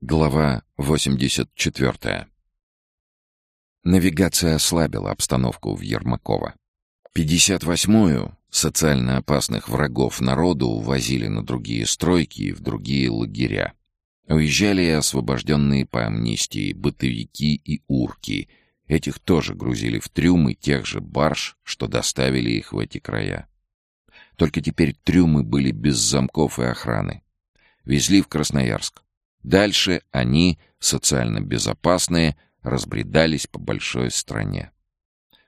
Глава 84. Навигация ослабила обстановку в Ермаково. 58-ю социально опасных врагов народу увозили на другие стройки и в другие лагеря. Уезжали и освобожденные по амнистии бытовики и урки. Этих тоже грузили в трюмы тех же барж, что доставили их в эти края. Только теперь трюмы были без замков и охраны. Везли в Красноярск. Дальше они, социально безопасные, разбредались по большой стране.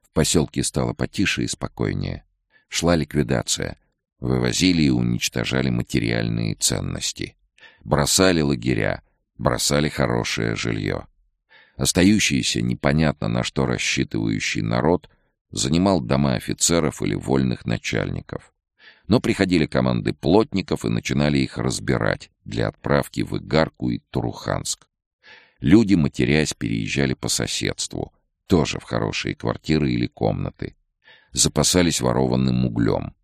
В поселке стало потише и спокойнее. Шла ликвидация. Вывозили и уничтожали материальные ценности. Бросали лагеря, бросали хорошее жилье. Остающийся непонятно на что рассчитывающий народ занимал дома офицеров или вольных начальников. Но приходили команды плотников и начинали их разбирать для отправки в Игарку и Туруханск. Люди, матерясь, переезжали по соседству, тоже в хорошие квартиры или комнаты. Запасались ворованным углем.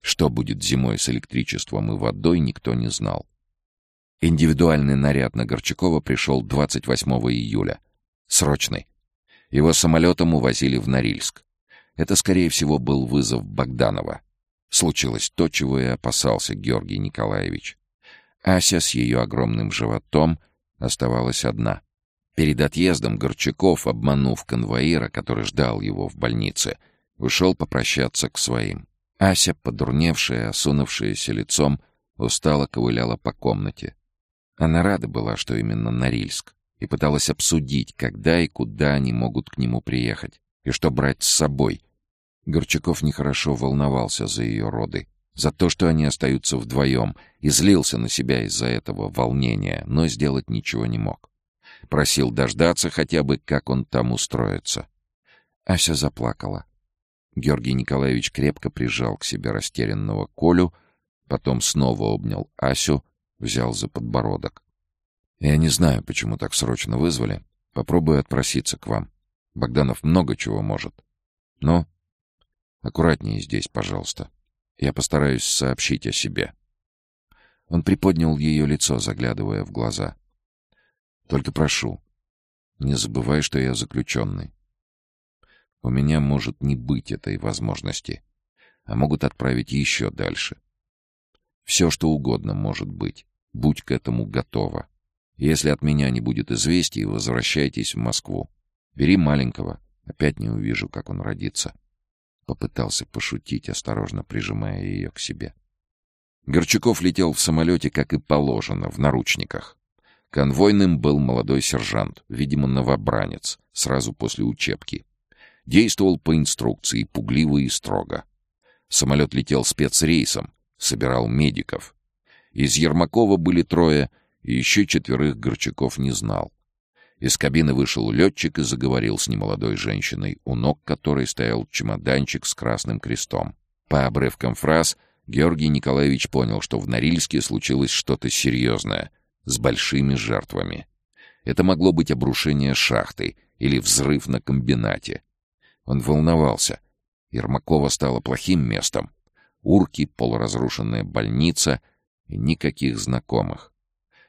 Что будет зимой с электричеством и водой, никто не знал. Индивидуальный наряд на Горчакова пришел 28 июля. Срочный. Его самолетом увозили в Норильск. Это, скорее всего, был вызов Богданова. Случилось то, чего и опасался Георгий Николаевич. Ася с ее огромным животом оставалась одна. Перед отъездом Горчаков, обманув конвоира, который ждал его в больнице, ушел попрощаться к своим. Ася, подурневшая, осунувшаяся лицом, устало ковыляла по комнате. Она рада была, что именно Норильск, и пыталась обсудить, когда и куда они могут к нему приехать, и что брать с собой, Горчаков нехорошо волновался за ее роды, за то, что они остаются вдвоем, и злился на себя из-за этого волнения, но сделать ничего не мог. Просил дождаться хотя бы, как он там устроится. Ася заплакала. Георгий Николаевич крепко прижал к себе растерянного Колю, потом снова обнял Асю, взял за подбородок. «Я не знаю, почему так срочно вызвали. Попробую отпроситься к вам. Богданов много чего может. Но Аккуратнее здесь, пожалуйста. Я постараюсь сообщить о себе». Он приподнял ее лицо, заглядывая в глаза. «Только прошу, не забывай, что я заключенный. У меня может не быть этой возможности, а могут отправить еще дальше. Все, что угодно может быть. Будь к этому готова. Если от меня не будет известий, возвращайтесь в Москву. Бери маленького. Опять не увижу, как он родится. Попытался пошутить, осторожно прижимая ее к себе. Горчаков летел в самолете, как и положено, в наручниках. Конвойным был молодой сержант, видимо, новобранец, сразу после учебки. Действовал по инструкции, пугливо и строго. Самолет летел спецрейсом, собирал медиков. Из Ермакова были трое, и еще четверых Горчаков не знал. Из кабины вышел летчик и заговорил с немолодой женщиной, у ног которой стоял чемоданчик с красным крестом. По обрывкам фраз Георгий Николаевич понял, что в Норильске случилось что-то серьезное, с большими жертвами. Это могло быть обрушение шахты или взрыв на комбинате. Он волновался. Ермакова стала плохим местом. Урки, полуразрушенная больница и никаких знакомых.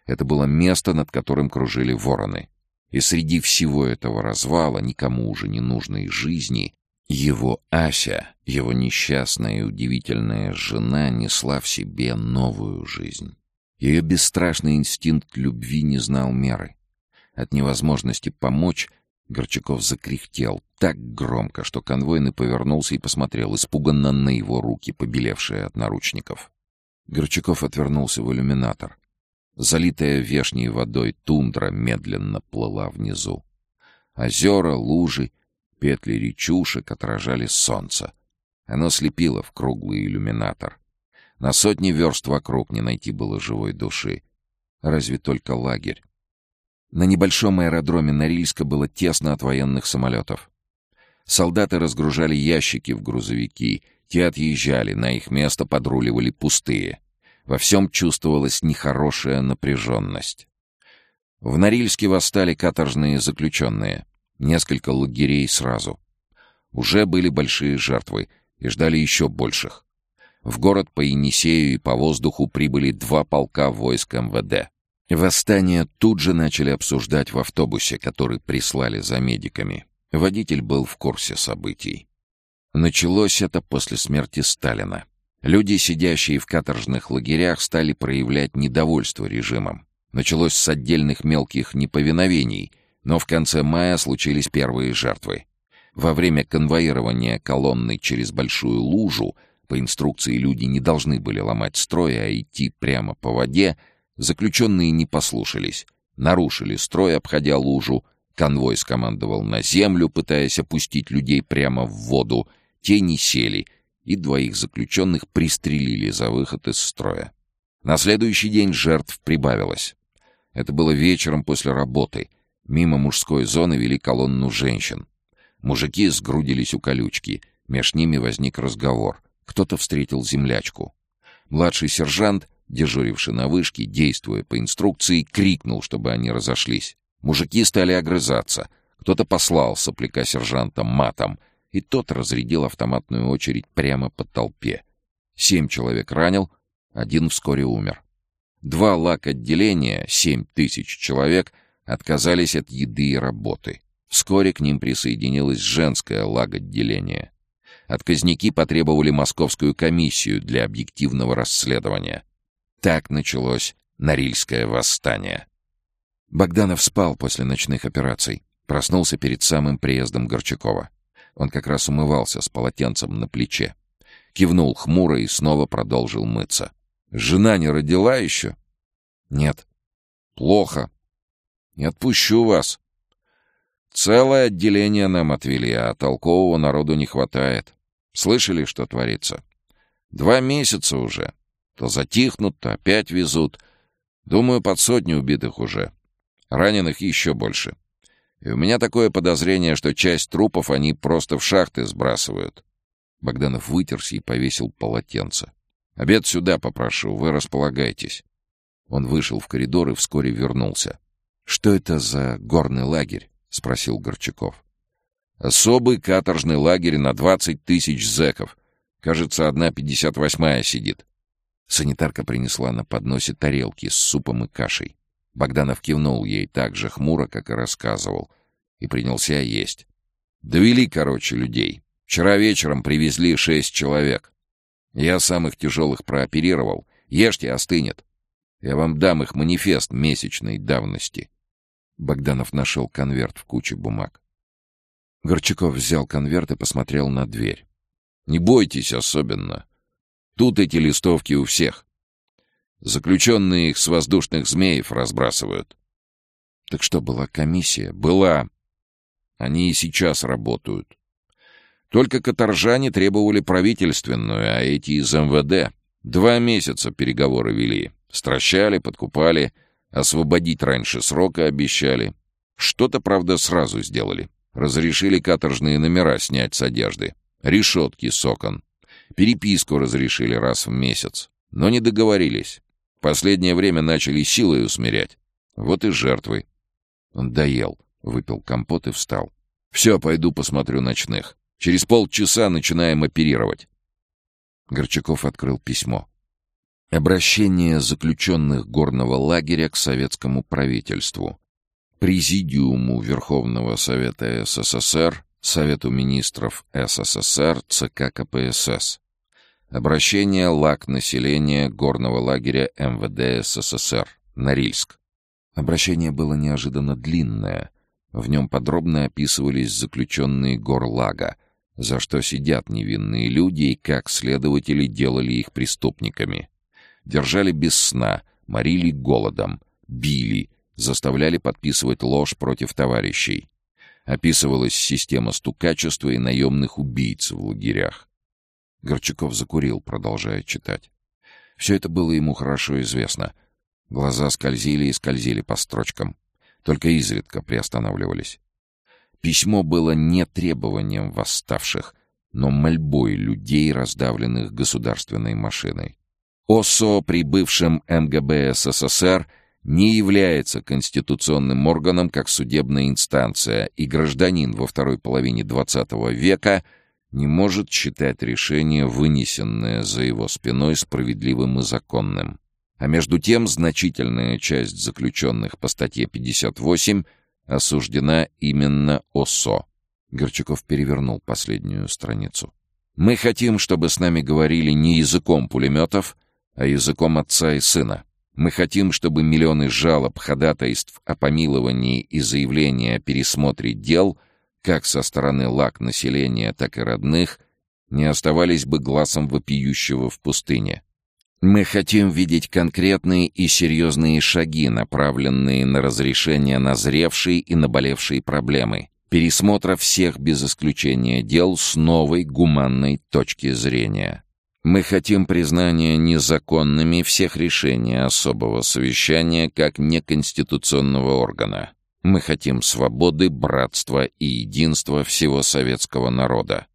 Это было место, над которым кружили вороны. И среди всего этого развала, никому уже не нужной жизни, его Ася, его несчастная и удивительная жена несла в себе новую жизнь. Ее бесстрашный инстинкт любви не знал меры. От невозможности помочь Горчаков закряхтел так громко, что конвойный повернулся и посмотрел испуганно на его руки, побелевшие от наручников. Горчаков отвернулся в иллюминатор. Залитая вешней водой тундра медленно плыла внизу. Озера, лужи, петли речушек отражали солнце. Оно слепило в круглый иллюминатор. На сотни верст вокруг не найти было живой души. Разве только лагерь. На небольшом аэродроме Норильска было тесно от военных самолетов. Солдаты разгружали ящики в грузовики, те отъезжали, на их место подруливали пустые — во всем чувствовалась нехорошая напряженность. В Норильске восстали каторжные заключенные. Несколько лагерей сразу. Уже были большие жертвы и ждали еще больших. В город по Енисею и по воздуху прибыли два полка войск МВД. Восстание тут же начали обсуждать в автобусе, который прислали за медиками. Водитель был в курсе событий. Началось это после смерти Сталина. Люди, сидящие в каторжных лагерях, стали проявлять недовольство режимом. Началось с отдельных мелких неповиновений, но в конце мая случились первые жертвы. Во время конвоирования колонны через большую лужу по инструкции люди не должны были ломать строй, а идти прямо по воде — Заключенные не послушались, нарушили строй, обходя лужу. Конвой скомандовал на землю, пытаясь опустить людей прямо в воду. Те не сели, и двоих заключенных пристрелили за выход из строя. На следующий день жертв прибавилось. Это было вечером после работы. Мимо мужской зоны вели колонну женщин. Мужики сгрудились у колючки. Меж ними возник разговор. Кто-то встретил землячку. Младший сержант дежуривший на вышке, действуя по инструкции, крикнул, чтобы они разошлись. Мужики стали огрызаться. Кто-то послал сопляка сержанта матом, и тот разрядил автоматную очередь прямо по толпе. Семь человек ранил, один вскоре умер. Два лак-отделения, семь тысяч человек, отказались от еды и работы. Вскоре к ним присоединилось женское лаготделение. Отказники потребовали московскую комиссию для объективного расследования. Так началось Норильское восстание. Богданов спал после ночных операций. Проснулся перед самым приездом Горчакова. Он как раз умывался с полотенцем на плече. Кивнул хмуро и снова продолжил мыться. «Жена не родила еще?» «Нет». «Плохо. Не отпущу вас. Целое отделение нам отвели, а толкового народу не хватает. Слышали, что творится? Два месяца уже. То затихнут, то опять везут. Думаю, под сотню убитых уже. Раненых еще больше. И у меня такое подозрение, что часть трупов они просто в шахты сбрасывают. Богданов вытерся и повесил полотенце. «Обед сюда попрошу, вы располагайтесь». Он вышел в коридор и вскоре вернулся. «Что это за горный лагерь?» — спросил Горчаков. «Особый каторжный лагерь на двадцать тысяч зэков. Кажется, одна пятьдесят восьмая сидит. Санитарка принесла на подносе тарелки с супом и кашей. Богданов кивнул ей так же хмуро, как и рассказывал, и принялся есть. Довели, короче, людей. Вчера вечером привезли шесть человек. Я самых тяжелых прооперировал. Ешьте, остынет. Я вам дам их манифест месячной давности. Богданов нашел конверт в куче бумаг. Горчаков взял конверт и посмотрел на дверь. «Не бойтесь особенно. Тут эти листовки у всех. Заключенные их с воздушных змеев разбрасывают. Так что, была комиссия? Была. Они и сейчас работают. Только каторжане требовали правительственную, а эти из МВД. Два месяца переговоры вели. Стращали, подкупали, освободить раньше срока обещали. Что-то, правда, сразу сделали. Разрешили каторжные номера снять с одежды. Решетки с окон. Переписку разрешили раз в месяц, но не договорились. Последнее время начали силой усмирять. Вот и жертвы. Он доел, выпил компот и встал. «Все, пойду посмотрю ночных. Через полчаса начинаем оперировать». Горчаков открыл письмо. Обращение заключенных горного лагеря к советскому правительству, Президиуму Верховного Совета СССР Совету министров СССР, ЦК КПСС. Обращение ЛАК населения горного лагеря МВД СССР, Норильск. Обращение было неожиданно длинное. В нем подробно описывались заключенные горлага, за что сидят невинные люди и как следователи делали их преступниками. Держали без сна, морили голодом, били, заставляли подписывать ложь против товарищей. Описывалась система стукачества и наемных убийц в лагерях. Горчаков закурил, продолжая читать. Все это было ему хорошо известно. Глаза скользили и скользили по строчкам. Только изредка приостанавливались. Письмо было не требованием восставших, но мольбой людей, раздавленных государственной машиной. ОСО, прибывшим МГБ СССР, не является конституционным органом как судебная инстанция, и гражданин во второй половине XX века не может считать решение, вынесенное за его спиной, справедливым и законным. А между тем значительная часть заключенных по статье 58 осуждена именно ОСО. Горчаков перевернул последнюю страницу. «Мы хотим, чтобы с нами говорили не языком пулеметов, а языком отца и сына. Мы хотим, чтобы миллионы жалоб, ходатайств о помиловании и заявления о пересмотре дел, как со стороны лак населения, так и родных, не оставались бы глазом вопиющего в пустыне. Мы хотим видеть конкретные и серьезные шаги, направленные на разрешение назревшей и наболевшей проблемы, пересмотра всех без исключения дел с новой гуманной точки зрения. Мы хотим признания незаконными всех решений особого совещания как неконституционного органа. Мы хотим свободы, братства и единства всего советского народа.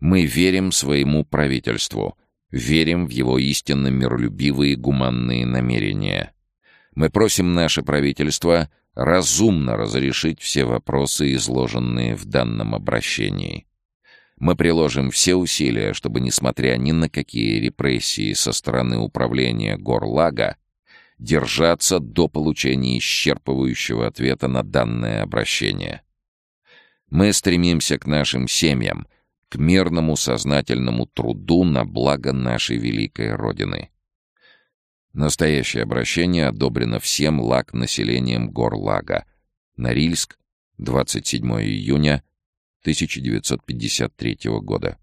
Мы верим своему правительству — верим в его истинно миролюбивые гуманные намерения. Мы просим наше правительство разумно разрешить все вопросы, изложенные в данном обращении. Мы приложим все усилия, чтобы, несмотря ни на какие репрессии со стороны управления Горлага, держаться до получения исчерпывающего ответа на данное обращение. Мы стремимся к нашим семьям — к мирному сознательному труду на благо нашей великой Родины. Настоящее обращение одобрено всем лаг населением гор Лага. Норильск, 27 июня 1953 года.